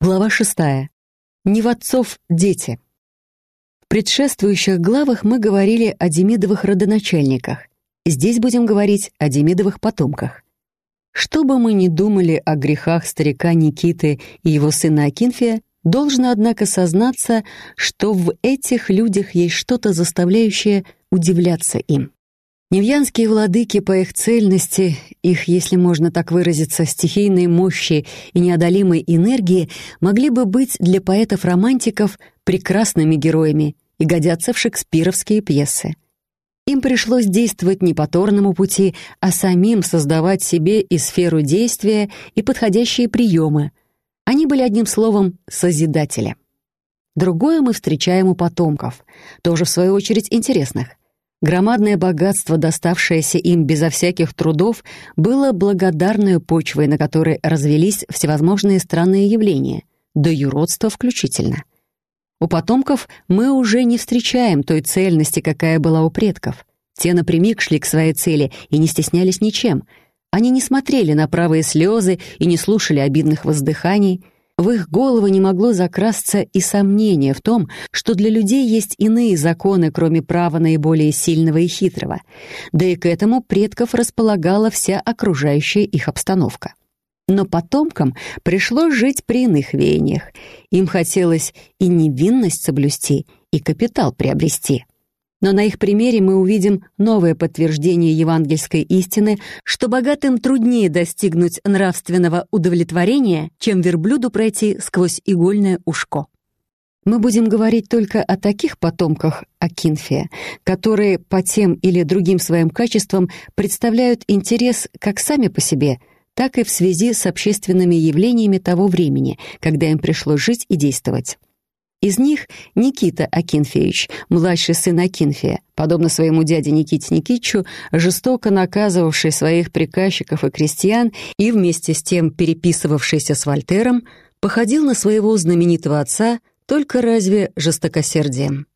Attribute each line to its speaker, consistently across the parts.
Speaker 1: Глава шестая. Не в отцов дети. В предшествующих главах мы говорили о Демидовых родоначальниках. Здесь будем говорить о Демидовых потомках. Что бы мы ни думали о грехах старика Никиты и его сына Акинфия, должно, однако, сознаться, что в этих людях есть что-то, заставляющее удивляться им. Невьянские владыки по их цельности, их, если можно так выразиться, стихийной мощи и неодолимой энергии могли бы быть для поэтов-романтиков прекрасными героями и годятся в шекспировские пьесы. Им пришлось действовать не по торному пути, а самим создавать себе и сферу действия, и подходящие приемы. Они были, одним словом, созидатели. Другое мы встречаем у потомков, тоже, в свою очередь, интересных. Громадное богатство, доставшееся им безо всяких трудов, было благодарной почвой, на которой развелись всевозможные странные явления, до юродства включительно. У потомков мы уже не встречаем той цельности, какая была у предков. Те напрямик шли к своей цели и не стеснялись ничем. Они не смотрели на правые слезы и не слушали обидных воздыханий — в их головы не могло закрасться и сомнение в том, что для людей есть иные законы, кроме права наиболее сильного и хитрого, да и к этому предков располагала вся окружающая их обстановка. Но потомкам пришлось жить при иных веяниях. Им хотелось и невинность соблюсти, и капитал приобрести — но на их примере мы увидим новое подтверждение евангельской истины, что богатым труднее достигнуть нравственного удовлетворения, чем верблюду пройти сквозь игольное ушко. Мы будем говорить только о таких потомках Акинфия, которые по тем или другим своим качествам представляют интерес как сами по себе, так и в связи с общественными явлениями того времени, когда им пришлось жить и действовать. Из них Никита Акинфеевич, младший сын Акинфия, подобно своему дяде Никите Никитичу, жестоко наказывавший своих приказчиков и крестьян и вместе с тем переписывавшийся с Вольтером, походил на своего знаменитого отца только разве жестокосердием.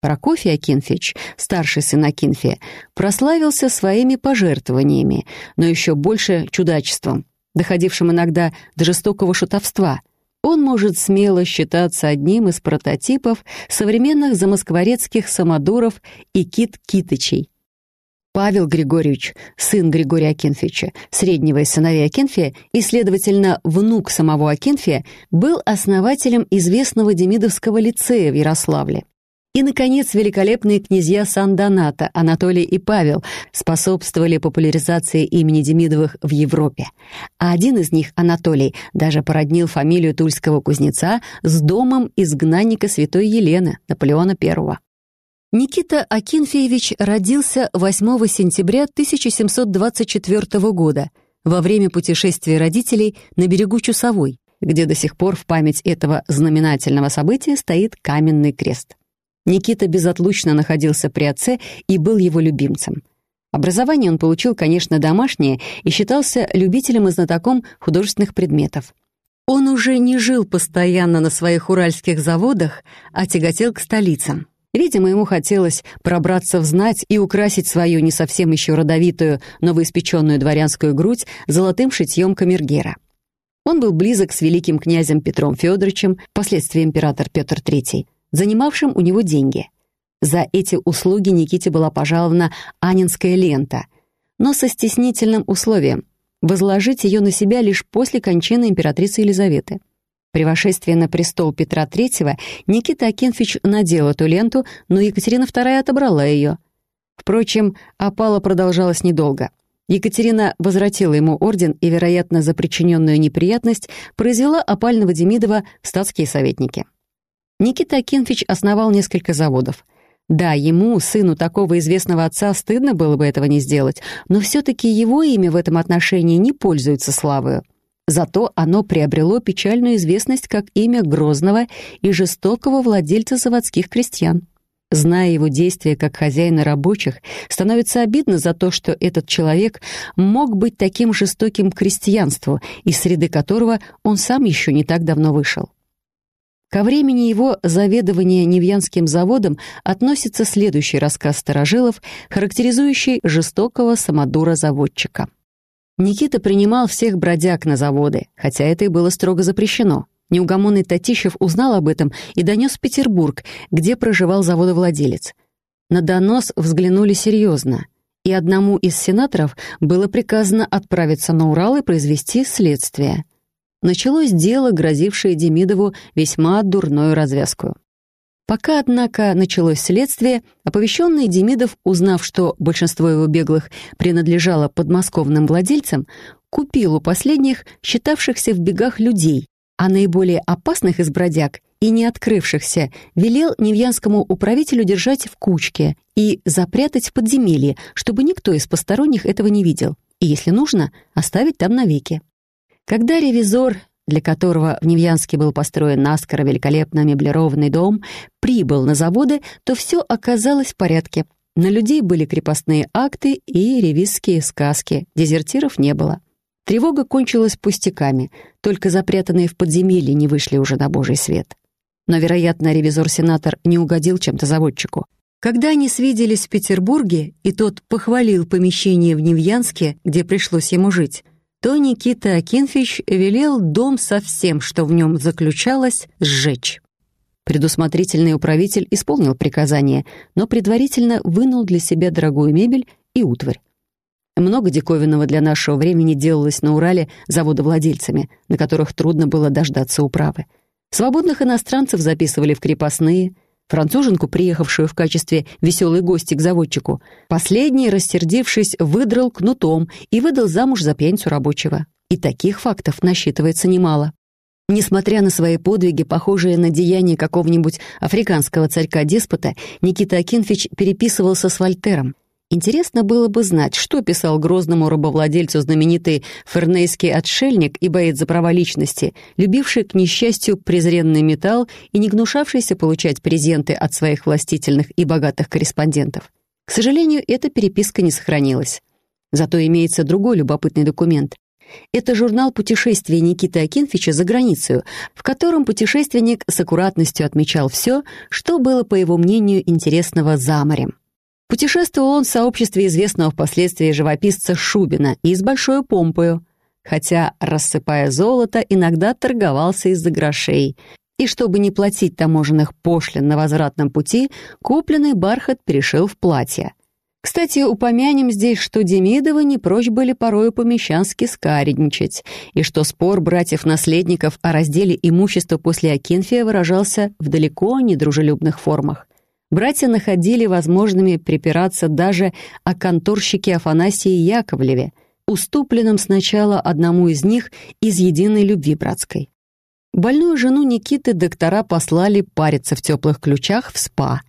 Speaker 1: Прокофий Акинфеевич, старший сын Акинфия, прославился своими пожертвованиями, но еще больше чудачеством, доходившим иногда до жестокого шутовства — он может смело считаться одним из прототипов современных замоскворецких самодуров и кит-китычей. Павел Григорьевич, сын Григория Акинфича, среднего из сыновей Акинфия и, следовательно, внук самого Акинфия, был основателем известного Демидовского лицея в Ярославле. И, наконец, великолепные князья Сан-Доната, Анатолий и Павел, способствовали популяризации имени Демидовых в Европе. А один из них, Анатолий, даже породнил фамилию тульского кузнеца с домом изгнанника святой Елены, Наполеона I. Никита Акинфеевич родился 8 сентября 1724 года во время путешествия родителей на берегу Чусовой, где до сих пор в память этого знаменательного события стоит каменный крест. Никита безотлучно находился при отце и был его любимцем. Образование он получил, конечно, домашнее и считался любителем и знатоком художественных предметов. Он уже не жил постоянно на своих уральских заводах, а тяготел к столицам. Видимо, ему хотелось пробраться в знать и украсить свою не совсем еще родовитую, новоиспеченную дворянскую грудь золотым шитьем камергера. Он был близок с великим князем Петром Федоровичем, впоследствии император Петр III, занимавшим у него деньги. За эти услуги Никите была пожалована Анинская лента, но со стеснительным условием — возложить ее на себя лишь после кончины императрицы Елизаветы. При вошествии на престол Петра III Никита Акинфич надел эту ленту, но Екатерина II отобрала ее. Впрочем, опала продолжалась недолго. Екатерина возвратила ему орден и, вероятно, за причиненную неприятность произвела опального Демидова в статские советники. Никита Акинфич основал несколько заводов. Да, ему, сыну такого известного отца, стыдно было бы этого не сделать, но все-таки его имя в этом отношении не пользуется славою. Зато оно приобрело печальную известность как имя грозного и жестокого владельца заводских крестьян. Зная его действия как хозяина рабочих, становится обидно за то, что этот человек мог быть таким жестоким крестьянству, из среды которого он сам еще не так давно вышел. Ко времени его заведования Невьянским заводом относится следующий рассказ старожилов, характеризующий жестокого самодура-заводчика. Никита принимал всех бродяг на заводы, хотя это и было строго запрещено. Неугомонный Татищев узнал об этом и донес в Петербург, где проживал заводовладелец. На донос взглянули серьезно, и одному из сенаторов было приказано отправиться на Урал и произвести следствие. Началось дело, грозившее Демидову весьма дурную развязку. Пока, однако, началось следствие, оповещенный Демидов, узнав, что большинство его беглых принадлежало подмосковным владельцам, купил у последних считавшихся в бегах людей, а наиболее опасных из бродяг и не открывшихся велел невьянскому управителю держать в кучке и запрятать в подземелье, чтобы никто из посторонних этого не видел, и, если нужно, оставить там навеки. Когда ревизор для которого в Невьянске был построен наскоро великолепно меблированный дом, прибыл на заводы, то все оказалось в порядке. На людей были крепостные акты и ревизские сказки, дезертиров не было. Тревога кончилась пустяками, только запрятанные в подземелье не вышли уже на божий свет. Но, вероятно, ревизор-сенатор не угодил чем-то заводчику. Когда они свиделись в Петербурге, и тот похвалил помещение в Невьянске, где пришлось ему жить, то Никита Акинфич велел дом со всем, что в нем заключалось, сжечь. Предусмотрительный управитель исполнил приказание, но предварительно вынул для себя дорогую мебель и утварь. Много диковинного для нашего времени делалось на Урале заводовладельцами, на которых трудно было дождаться управы. Свободных иностранцев записывали в крепостные — француженку, приехавшую в качестве веселой гости к заводчику. Последний, рассердившись, выдрал кнутом и выдал замуж за пьяницу рабочего. И таких фактов насчитывается немало. Несмотря на свои подвиги, похожие на деяния какого-нибудь африканского царька-деспота, Никита Акинфич переписывался с Вольтером. Интересно было бы знать, что писал грозному рабовладельцу знаменитый фернейский отшельник и боец за права личности, любивший, к несчастью, презренный металл и не гнушавшийся получать презенты от своих властительных и богатых корреспондентов. К сожалению, эта переписка не сохранилась. Зато имеется другой любопытный документ. Это журнал путешествий Никиты Акинфича за границу, в котором путешественник с аккуратностью отмечал все, что было, по его мнению, интересного за морем. Путешествовал он в сообществе известного впоследствии живописца Шубина и с большой помпою, хотя, рассыпая золото, иногда торговался из-за грошей. И чтобы не платить таможенных пошлин на возвратном пути, купленный бархат перешил в платье. Кстати, упомянем здесь, что Демидовы не прочь были порою помещански скаредничать, и что спор братьев-наследников о разделе имущества после Акинфия выражался в далеко не дружелюбных формах. Братья находили возможными припираться даже о конторщике Афанасии Яковлеве, уступленном сначала одному из них из единой любви братской. Больную жену Никиты доктора послали париться в теплых ключах в СПА,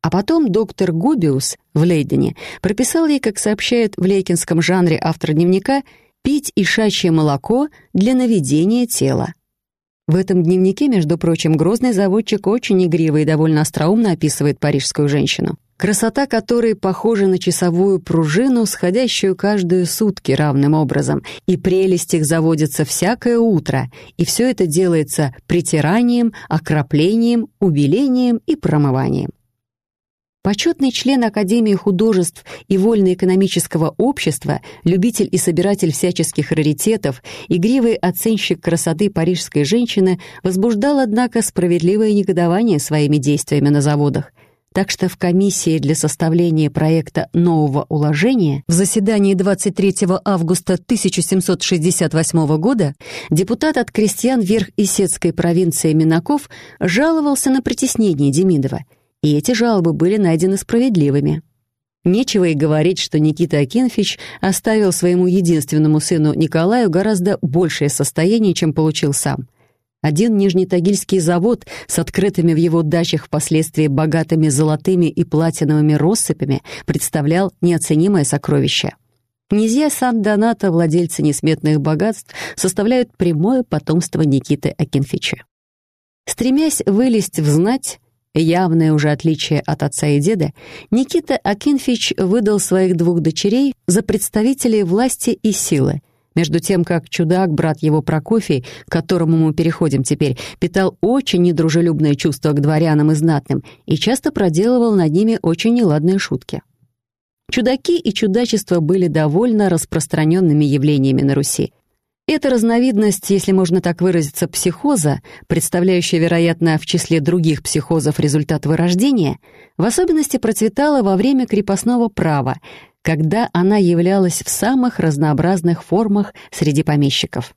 Speaker 1: а потом доктор Губиус в Лейдене прописал ей, как сообщает в лейкинском жанре автор дневника, пить ишачье молоко для наведения тела. В этом дневнике, между прочим, грозный заводчик очень игриво и довольно остроумно описывает парижскую женщину. Красота которой похожа на часовую пружину, сходящую каждые сутки равным образом, и прелесть их заводится всякое утро, и все это делается притиранием, окроплением, убелением и промыванием. Почетный член Академии художеств и вольно-экономического общества, любитель и собиратель всяческих раритетов, игривый оценщик красоты парижской женщины возбуждал, однако, справедливое негодование своими действиями на заводах. Так что в комиссии для составления проекта нового уложения в заседании 23 августа 1768 года депутат от крестьян Верх-Исетской провинции Минаков жаловался на притеснение Демидова – и эти жалобы были найдены справедливыми. Нечего и говорить, что Никита Акинфич оставил своему единственному сыну Николаю гораздо большее состояние, чем получил сам. Один нижнетагильский завод с открытыми в его дачах впоследствии богатыми золотыми и платиновыми россыпями представлял неоценимое сокровище. Князья Сан-Доната, владельцы несметных богатств, составляют прямое потомство Никиты Акинфича. Стремясь вылезть в знать, Явное уже отличие от отца и деда, Никита Акинфич выдал своих двух дочерей за представителей власти и силы, между тем как чудак, брат его Прокофий, к которому мы переходим теперь, питал очень недружелюбное чувство к дворянам и знатным и часто проделывал над ними очень неладные шутки. Чудаки и чудачество были довольно распространенными явлениями на Руси, Эта разновидность, если можно так выразиться, психоза, представляющая, вероятно, в числе других психозов результат вырождения, в особенности процветала во время крепостного права, когда она являлась в самых разнообразных формах среди помещиков.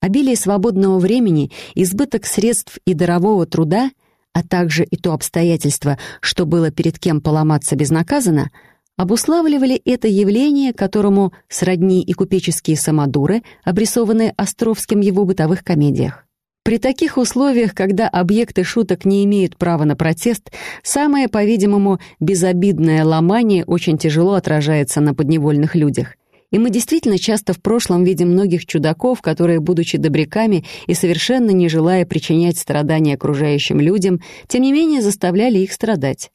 Speaker 1: Обилие свободного времени, избыток средств и дарового труда, а также и то обстоятельство, что было перед кем поломаться безнаказанно, обуславливали это явление, которому сродни и купеческие самодуры, обрисованные Островским в его бытовых комедиях. При таких условиях, когда объекты шуток не имеют права на протест, самое, по-видимому, безобидное ломание очень тяжело отражается на подневольных людях. И мы действительно часто в прошлом видим многих чудаков, которые, будучи добряками и совершенно не желая причинять страдания окружающим людям, тем не менее заставляли их страдать.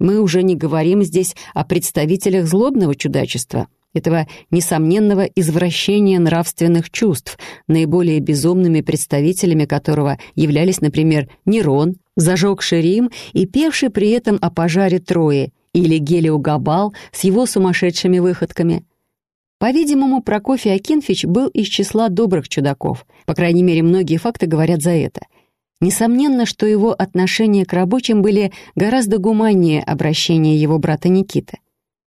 Speaker 1: Мы уже не говорим здесь о представителях злобного чудачества — этого несомненного извращения нравственных чувств, наиболее безумными представителями которого являлись, например, Нерон, зажегший Рим и певший при этом о пожаре Трои, или Гелиогабал с его сумасшедшими выходками. По-видимому, Прокофий Акинфич был из числа добрых чудаков, по крайней мере, многие факты говорят за это. Несомненно, что его отношения к рабочим были гораздо гуманнее обращения его брата Никиты.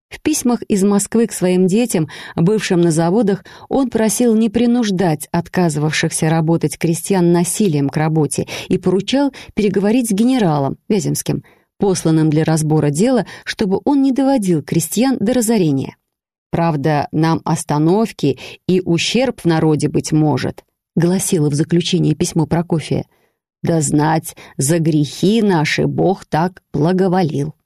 Speaker 1: В письмах из Москвы к своим детям, бывшим на заводах, он просил не принуждать отказывавшихся работать крестьян насилием к работе и поручал переговорить с генералом Вяземским, посланным для разбора дела, чтобы он не доводил крестьян до разорения. «Правда, нам остановки и ущерб в народе быть может», гласило в заключении письмо Прокофия. «Да знать, за грехи наши Бог так благоволил».